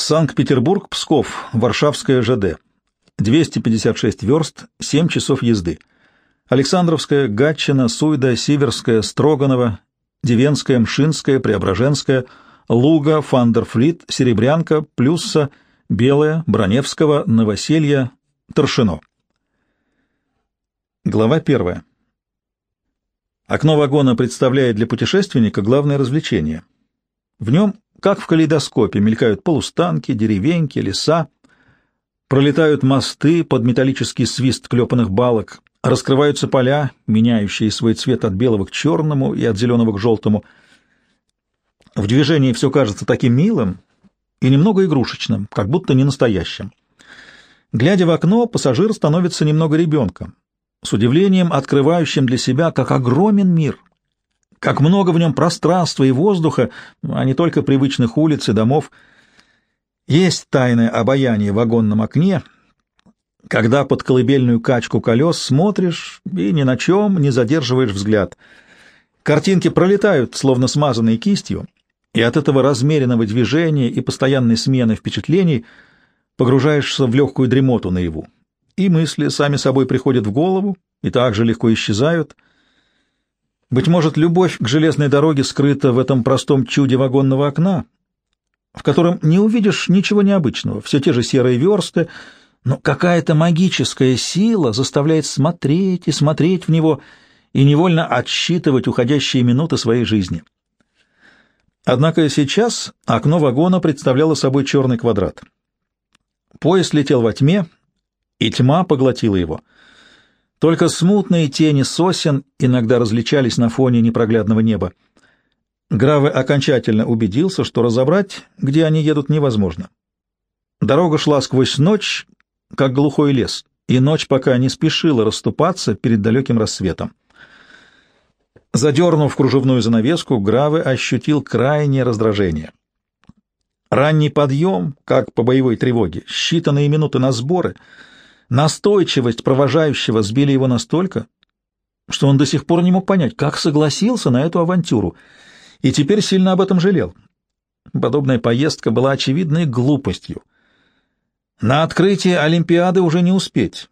Санкт-Петербург, Псков, Варшавская ЖД. 256 верст, 7 часов езды. Александровская, Гатчина, Суйда, Сиверская, Строганово, Девенская, Мшинская, Преображенская, Луга, Фандерфлит, Серебрянка, Плюсса, Белая, Броневского, Новоселье, Торшино. Глава первая. Окно вагона представляет для путешественника главное развлечение. В нем, как в калейдоскопе, мелькают полустанки, деревеньки, леса, пролетают мосты под металлический свист клепанных балок, раскрываются поля, меняющие свой цвет от белого к черному и от зеленого к желтому. В движении все кажется таким милым и немного игрушечным, как будто не настоящим. Глядя в окно, пассажир становится немного ребенком, с удивлением открывающим для себя, как огромен мир, как много в нем пространства и воздуха, а не только привычных улиц и домов. Есть тайное обаяние в вагонном окне, когда под колыбельную качку колес смотришь и ни на чем не задерживаешь взгляд. Картинки пролетают, словно смазанные кистью, и от этого размеренного движения и постоянной смены впечатлений погружаешься в легкую дремоту наяву и мысли сами собой приходят в голову и так же легко исчезают. Быть может, любовь к железной дороге скрыта в этом простом чуде вагонного окна, в котором не увидишь ничего необычного, все те же серые версты, но какая-то магическая сила заставляет смотреть и смотреть в него и невольно отсчитывать уходящие минуты своей жизни. Однако сейчас окно вагона представляло собой черный квадрат. Поезд летел во тьме, и тьма поглотила его. Только смутные тени сосен иногда различались на фоне непроглядного неба. Граве окончательно убедился, что разобрать, где они едут, невозможно. Дорога шла сквозь ночь, как глухой лес, и ночь пока не спешила расступаться перед далеким рассветом. Задернув кружевную занавеску, Граве ощутил крайнее раздражение. Ранний подъем, как по боевой тревоге, считанные минуты на сборы — Настойчивость провожающего сбили его настолько, что он до сих пор не мог понять, как согласился на эту авантюру, и теперь сильно об этом жалел. Подобная поездка была очевидной глупостью. На открытие Олимпиады уже не успеть.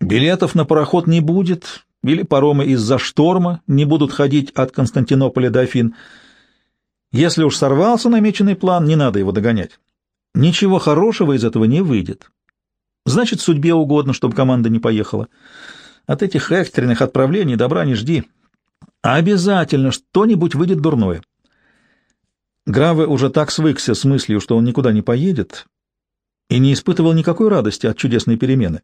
Билетов на пароход не будет, или паромы из-за шторма не будут ходить от Константинополя до Афин. Если уж сорвался намеченный план, не надо его догонять. Ничего хорошего из этого не выйдет. Значит, судьбе угодно, чтобы команда не поехала. От этих экстренных отправлений добра не жди. Обязательно что-нибудь выйдет дурное. Граве уже так свыкся с мыслью, что он никуда не поедет, и не испытывал никакой радости от чудесной перемены.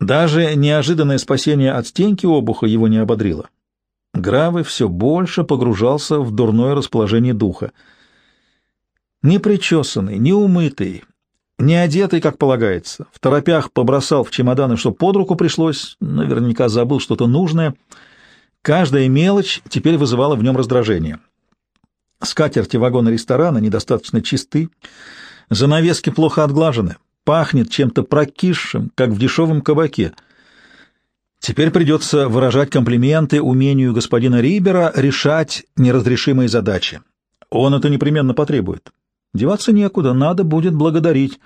Даже неожиданное спасение от стенки обуха его не ободрило. Граве все больше погружался в дурное расположение духа. Непричесанный, неумытый, не одетый, как полагается, в торопях побросал в чемоданы, что под руку пришлось, наверняка забыл что-то нужное. Каждая мелочь теперь вызывала в нем раздражение. Скатерти вагона ресторана недостаточно чисты, занавески плохо отглажены, пахнет чем-то прокисшим, как в дешевом кабаке. Теперь придется выражать комплименты умению господина Рибера решать неразрешимые задачи. Он это непременно потребует. Деваться некуда, надо будет благодарить.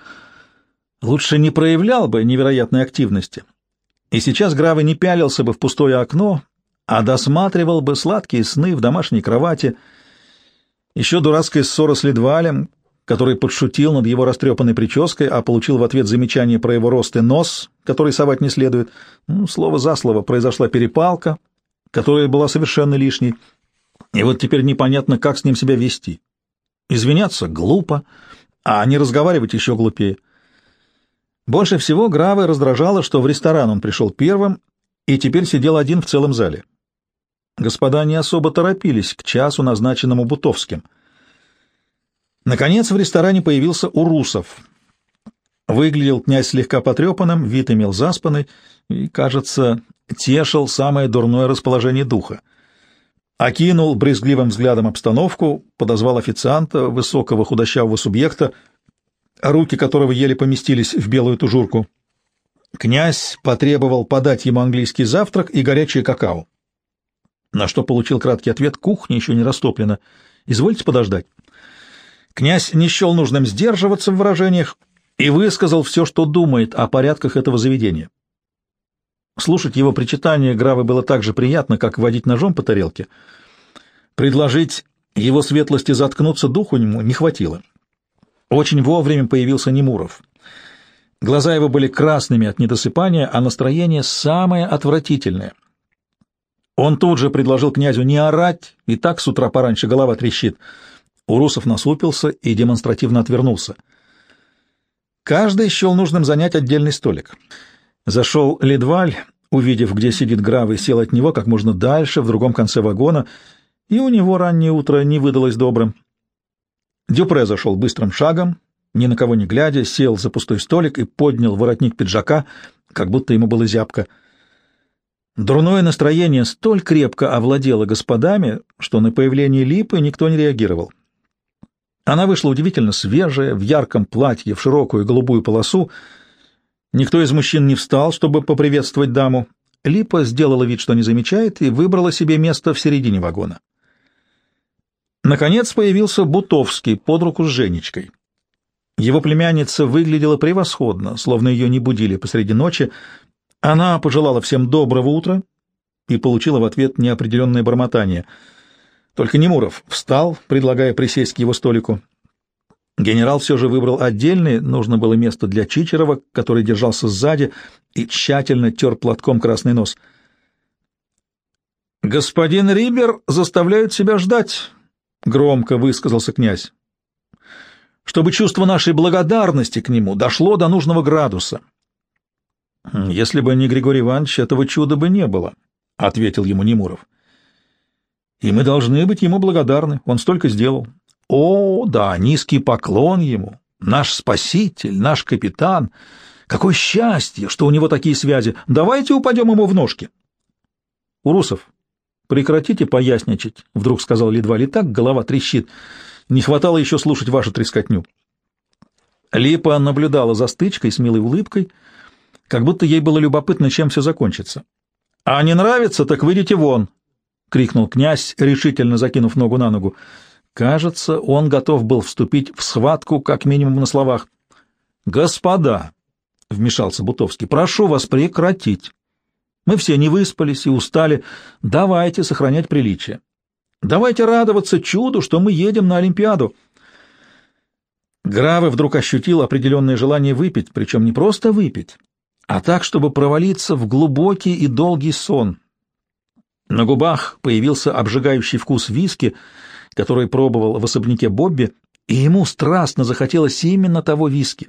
Лучше не проявлял бы невероятной активности. И сейчас Гравы не пялился бы в пустое окно, а досматривал бы сладкие сны в домашней кровати. Еще дурацкая ссора с Ледвалем, который подшутил над его растрепанной прической, а получил в ответ замечание про его рост и нос, который совать не следует. Ну, слово за слово произошла перепалка, которая была совершенно лишней. И вот теперь непонятно, как с ним себя вести. Извиняться глупо, а не разговаривать еще глупее. Больше всего Граве раздражало, что в ресторан он пришел первым и теперь сидел один в целом зале. Господа не особо торопились к часу, назначенному Бутовским. Наконец в ресторане появился Урусов. Выглядел князь слегка потрепанным, вид имел заспанный и, кажется, тешил самое дурное расположение духа окинул брезгливым взглядом обстановку, подозвал официанта, высокого худощавого субъекта, руки которого еле поместились в белую тужурку. Князь потребовал подать ему английский завтрак и горячее какао. На что получил краткий ответ «Кухня еще не растоплена. Извольте подождать». Князь не счел нужным сдерживаться в выражениях и высказал все, что думает о порядках этого заведения. Слушать его причитания Гравы было так же приятно, как водить ножом по тарелке. Предложить его светлости заткнуться духу ему не хватило. Очень вовремя появился Немуров. Глаза его были красными от недосыпания, а настроение самое отвратительное. Он тут же предложил князю не орать, и так с утра пораньше голова трещит. Урусов насупился и демонстративно отвернулся. Каждый счел нужным занять отдельный столик. Зашел Ледваль, увидев, где сидит Гравы, сел от него как можно дальше, в другом конце вагона, и у него раннее утро не выдалось добрым. Дюпре зашел быстрым шагом, ни на кого не глядя, сел за пустой столик и поднял воротник пиджака, как будто ему было зябко. Дурное настроение столь крепко овладело господами, что на появление Липы никто не реагировал. Она вышла удивительно свежая, в ярком платье, в широкую голубую полосу. Никто из мужчин не встал, чтобы поприветствовать даму. Липа сделала вид, что не замечает, и выбрала себе место в середине вагона. Наконец появился Бутовский под руку с Женечкой. Его племянница выглядела превосходно, словно ее не будили посреди ночи. Она пожелала всем доброго утра и получила в ответ неопределенное бормотание. Только Немуров встал, предлагая присесть к его столику. Генерал все же выбрал отдельное, нужно было место для Чичерова, который держался сзади и тщательно тер платком красный нос. «Господин Рибер заставляет себя ждать», — громко высказался князь чтобы чувство нашей благодарности к нему дошло до нужного градуса. «Если бы не Григорий Иванович, этого чуда бы не было», — ответил ему Немуров. «И мы должны быть ему благодарны, он столько сделал». «О, да, низкий поклон ему, наш спаситель, наш капитан. Какое счастье, что у него такие связи. Давайте упадем ему в ножки». «Урусов, прекратите поясничать», — вдруг сказал Ледваль, и так голова трещит. Не хватало еще слушать вашу трескотню. Липа наблюдала за стычкой с милой улыбкой, как будто ей было любопытно, чем все закончится. — А не нравится, так выйдите вон! — крикнул князь, решительно закинув ногу на ногу. Кажется, он готов был вступить в схватку, как минимум на словах. — Господа! — вмешался Бутовский. — Прошу вас прекратить. Мы все не выспались и устали. Давайте сохранять приличие. Давайте радоваться чуду, что мы едем на Олимпиаду. Гравы вдруг ощутил определенное желание выпить, причем не просто выпить, а так, чтобы провалиться в глубокий и долгий сон. На губах появился обжигающий вкус виски, который пробовал в особняке Бобби, и ему страстно захотелось именно того виски.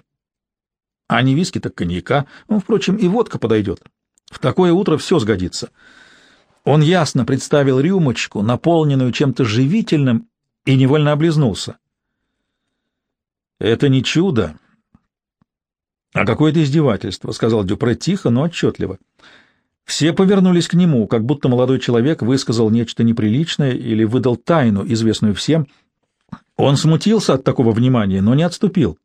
А не виски, так коньяка, ну, впрочем, и водка подойдет. В такое утро все сгодится. Он ясно представил рюмочку, наполненную чем-то живительным, и невольно облизнулся. «Это не чудо, а какое-то издевательство», — сказал Дюпре тихо, но отчетливо. Все повернулись к нему, как будто молодой человек высказал нечто неприличное или выдал тайну, известную всем. Он смутился от такого внимания, но не отступил.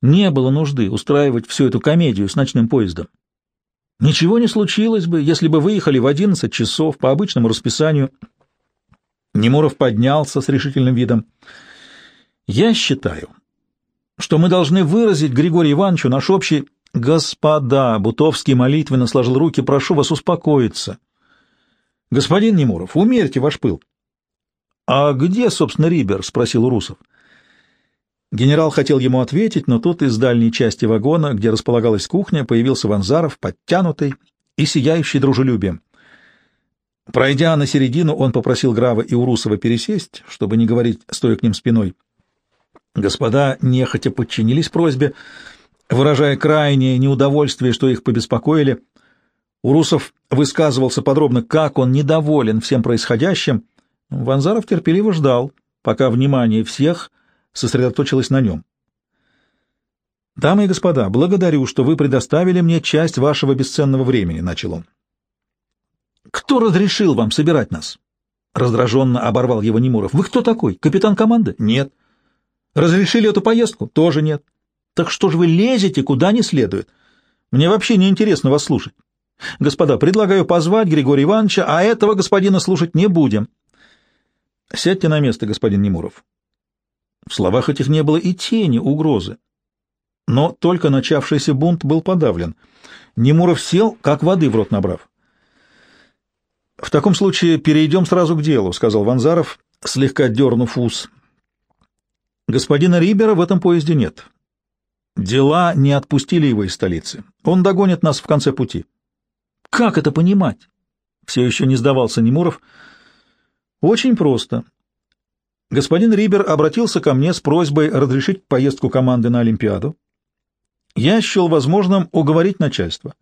Не было нужды устраивать всю эту комедию с ночным поездом. Ничего не случилось бы, если бы выехали в одиннадцать часов по обычному расписанию. Немуров поднялся с решительным видом. Я считаю, что мы должны выразить Григорию Ивановичу наш общий... Господа, Бутовский молитвенно сложил руки, прошу вас успокоиться. Господин Немуров, умерьте ваш пыл. А где, собственно, Рибер? спросил Урусов. Генерал хотел ему ответить, но тут из дальней части вагона, где располагалась кухня, появился Ванзаров, подтянутый и сияющий дружелюбием. Пройдя на середину, он попросил Грава и Урусова пересесть, чтобы не говорить, стоя к ним спиной. Господа нехотя подчинились просьбе, выражая крайнее неудовольствие, что их побеспокоили. Урусов высказывался подробно, как он недоволен всем происходящим. Ванзаров терпеливо ждал, пока внимание всех сосредоточилась на нем. «Дамы и господа, благодарю, что вы предоставили мне часть вашего бесценного времени», — начал он. «Кто разрешил вам собирать нас?» Раздраженно оборвал его Немуров. «Вы кто такой? Капитан команды?» «Нет». «Разрешили эту поездку?» «Тоже нет». «Так что же вы лезете, куда не следует? Мне вообще не интересно вас слушать. Господа, предлагаю позвать Григория Ивановича, а этого господина слушать не будем». «Сядьте на место, господин Немуров», В словах этих не было и тени угрозы. Но только начавшийся бунт был подавлен. Немуров сел, как воды в рот набрав. «В таком случае перейдем сразу к делу», — сказал Ванзаров, слегка дернув ус. «Господина Рибера в этом поезде нет. Дела не отпустили его из столицы. Он догонит нас в конце пути». «Как это понимать?» — все еще не сдавался Немуров. «Очень просто. Господин Рибер обратился ко мне с просьбой разрешить поездку команды на Олимпиаду. Я счел возможным уговорить начальство,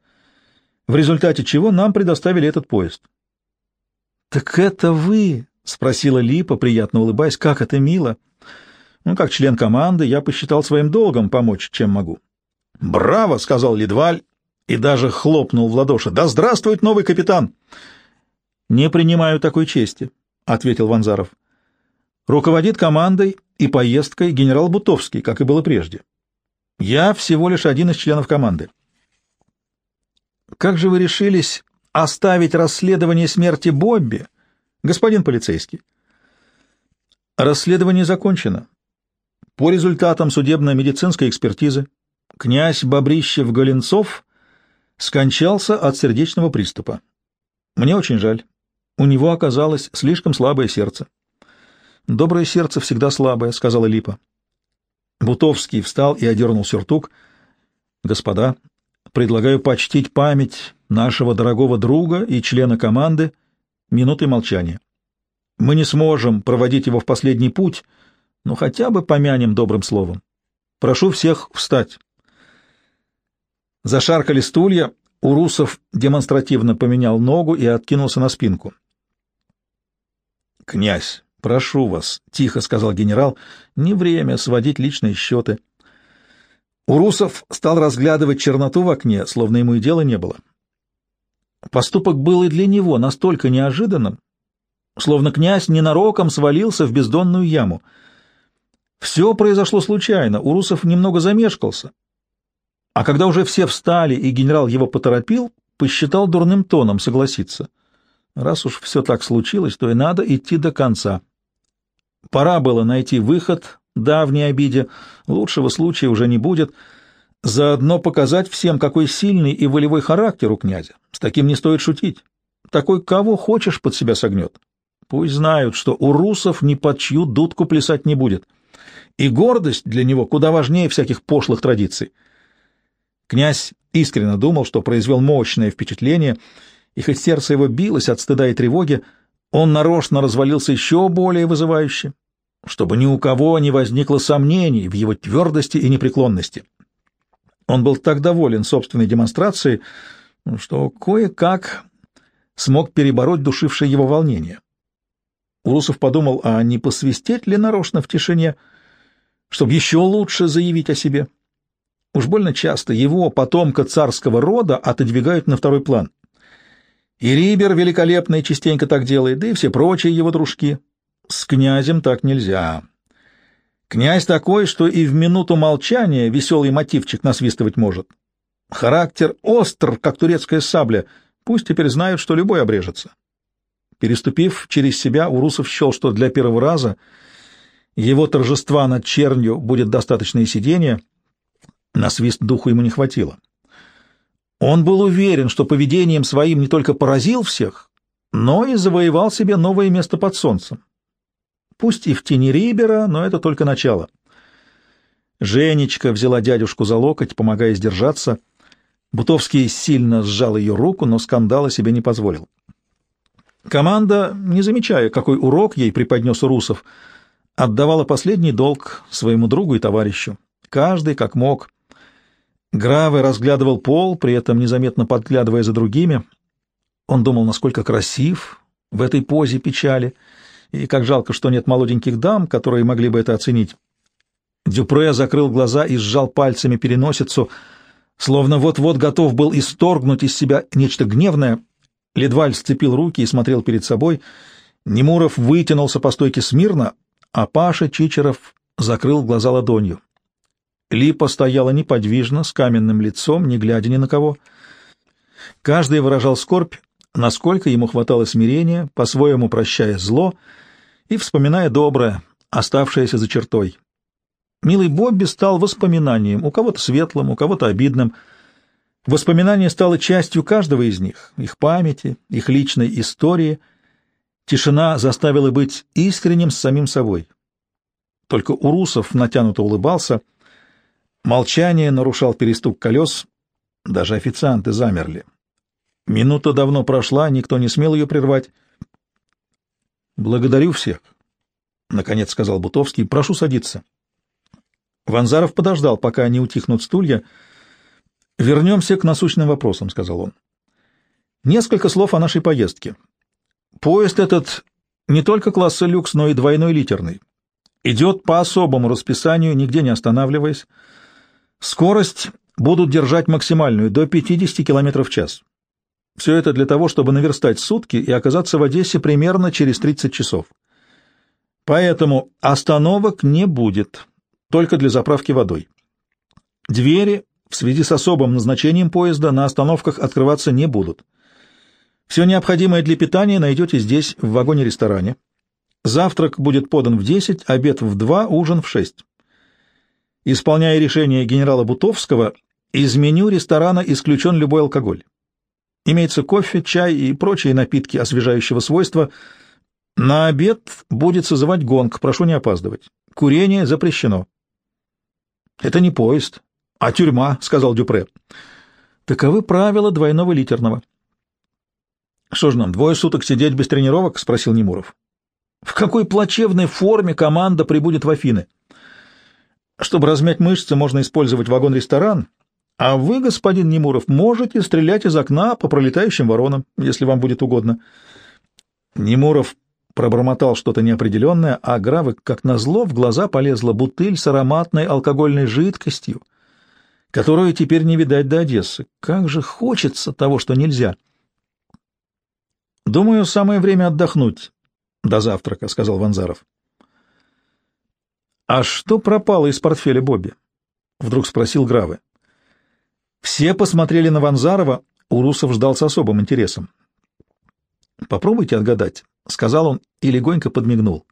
в результате чего нам предоставили этот поезд. «Так это вы?» — спросила Липа, приятно улыбаясь. «Как это мило!» «Ну, как член команды, я посчитал своим долгом помочь, чем могу». «Браво!» — сказал Лидваль и даже хлопнул в ладоши. «Да здравствует новый капитан!» «Не принимаю такой чести», — ответил Ванзаров. «Руководит командой и поездкой генерал Бутовский, как и было прежде. Я всего лишь один из членов команды». «Как же вы решились оставить расследование смерти Бобби, господин полицейский? Расследование закончено. По результатам судебно-медицинской экспертизы князь Бобрищев-Голенцов скончался от сердечного приступа. Мне очень жаль. У него оказалось слишком слабое сердце. «Доброе сердце всегда слабое», — сказала Липа. Бутовский встал и одернул сюртук. «Господа, предлагаю почтить память нашего дорогого друга и члена команды минутой молчания. Мы не сможем проводить его в последний путь, но хотя бы помянем добрым словом. Прошу всех встать. Зашаркали стулья, Урусов демонстративно поменял ногу и откинулся на спинку. «Князь, прошу вас», — тихо сказал генерал, — «не время сводить личные счеты». Урусов стал разглядывать черноту в окне, словно ему и дела не было. Поступок был и для него настолько неожиданным, словно князь ненароком свалился в бездонную яму. Все произошло случайно, Урусов немного замешкался. А когда уже все встали и генерал его поторопил, посчитал дурным тоном согласиться. Раз уж все так случилось, то и надо идти до конца. Пора было найти выход давней обиде, лучшего случая уже не будет — Заодно показать всем, какой сильный и волевой характер у князя. С таким не стоит шутить. Такой кого хочешь под себя согнет. Пусть знают, что у русов ни под чью дудку плясать не будет. И гордость для него куда важнее всяких пошлых традиций. Князь искренне думал, что произвел мощное впечатление, и хоть сердце его билось от стыда и тревоги, он нарочно развалился еще более вызывающе, чтобы ни у кого не возникло сомнений в его твердости и непреклонности. Он был так доволен собственной демонстрацией, что кое-как смог перебороть душившее его волнение. Урусов подумал, а не посвистеть ли нарочно в тишине, чтобы еще лучше заявить о себе. Уж больно часто его, потомка царского рода, отодвигают на второй план. И Рибер великолепный частенько так делает, да и все прочие его дружки. С князем так нельзя. Князь такой, что и в минуту молчания веселый мотивчик насвистывать может. Характер остр, как турецкая сабля. Пусть теперь знают, что любой обрежется. Переступив через себя, Урусов счел, что для первого раза его торжества над чернью будет достаточно и сидения. На свист духу ему не хватило. Он был уверен, что поведением своим не только поразил всех, но и завоевал себе новое место под солнцем пусть и в тени Рибера, но это только начало. Женечка взяла дядюшку за локоть, помогая сдержаться. Бутовский сильно сжал ее руку, но скандала себе не позволил. Команда, не замечая, какой урок ей преподнес Урусов, отдавала последний долг своему другу и товарищу. Каждый как мог. Граве разглядывал пол, при этом незаметно подглядывая за другими. Он думал, насколько красив в этой позе печали — и как жалко, что нет молоденьких дам, которые могли бы это оценить. Дюпре закрыл глаза и сжал пальцами переносицу, словно вот-вот готов был исторгнуть из себя нечто гневное. Ледваль сцепил руки и смотрел перед собой. Немуров вытянулся по стойке смирно, а Паша Чичеров закрыл глаза ладонью. Липа стояла неподвижно, с каменным лицом, не глядя ни на кого. Каждый выражал скорбь, насколько ему хватало смирения, по-своему прощая зло и вспоминая доброе, оставшееся за чертой. Милый Бобби стал воспоминанием, у кого-то светлым, у кого-то обидным. Воспоминание стало частью каждого из них, их памяти, их личной истории. Тишина заставила быть искренним с самим собой. Только Урусов натянуто улыбался. Молчание нарушал перестук колес. Даже официанты замерли. Минута давно прошла, никто не смел ее прервать. «Благодарю всех», — наконец сказал Бутовский. «Прошу садиться». Ванзаров подождал, пока не утихнут стулья. «Вернемся к насущным вопросам», — сказал он. «Несколько слов о нашей поездке. Поезд этот не только класса люкс, но и двойной литерный. Идет по особому расписанию, нигде не останавливаясь. Скорость будут держать максимальную, до 50 км в час. Все это для того, чтобы наверстать сутки и оказаться в Одессе примерно через 30 часов. Поэтому остановок не будет только для заправки водой. Двери в связи с особым назначением поезда на остановках открываться не будут. Все необходимое для питания найдете здесь, в вагоне-ресторане. Завтрак будет подан в 10, обед в 2, ужин в 6. Исполняя решение генерала Бутовского, из меню ресторана исключен любой алкоголь. Имеется кофе, чай и прочие напитки освежающего свойства. На обед будет созывать гонг, прошу не опаздывать. Курение запрещено. Это не поезд, а тюрьма, сказал Дюпре. Таковы правила двойного литерного. Что ж нам, двое суток сидеть без тренировок? спросил Немуров. В какой плачевной форме команда прибудет в Афины? Чтобы размять мышцы, можно использовать вагон-ресторан, а вы, господин Немуров, можете стрелять из окна по пролетающим воронам, если вам будет угодно. Немуров пробормотал что-то неопределенное, а Гравы, как назло, в глаза полезла бутыль с ароматной алкогольной жидкостью, которую теперь не видать до Одессы. Как же хочется того, что нельзя. «Думаю, самое время отдохнуть до завтрака», — сказал Ванзаров. «А что пропало из портфеля Бобби?» — вдруг спросил Гравы. Все посмотрели на Ванзарова, Урусов ждал с особым интересом. «Попробуйте отгадать», — сказал он и легонько подмигнул.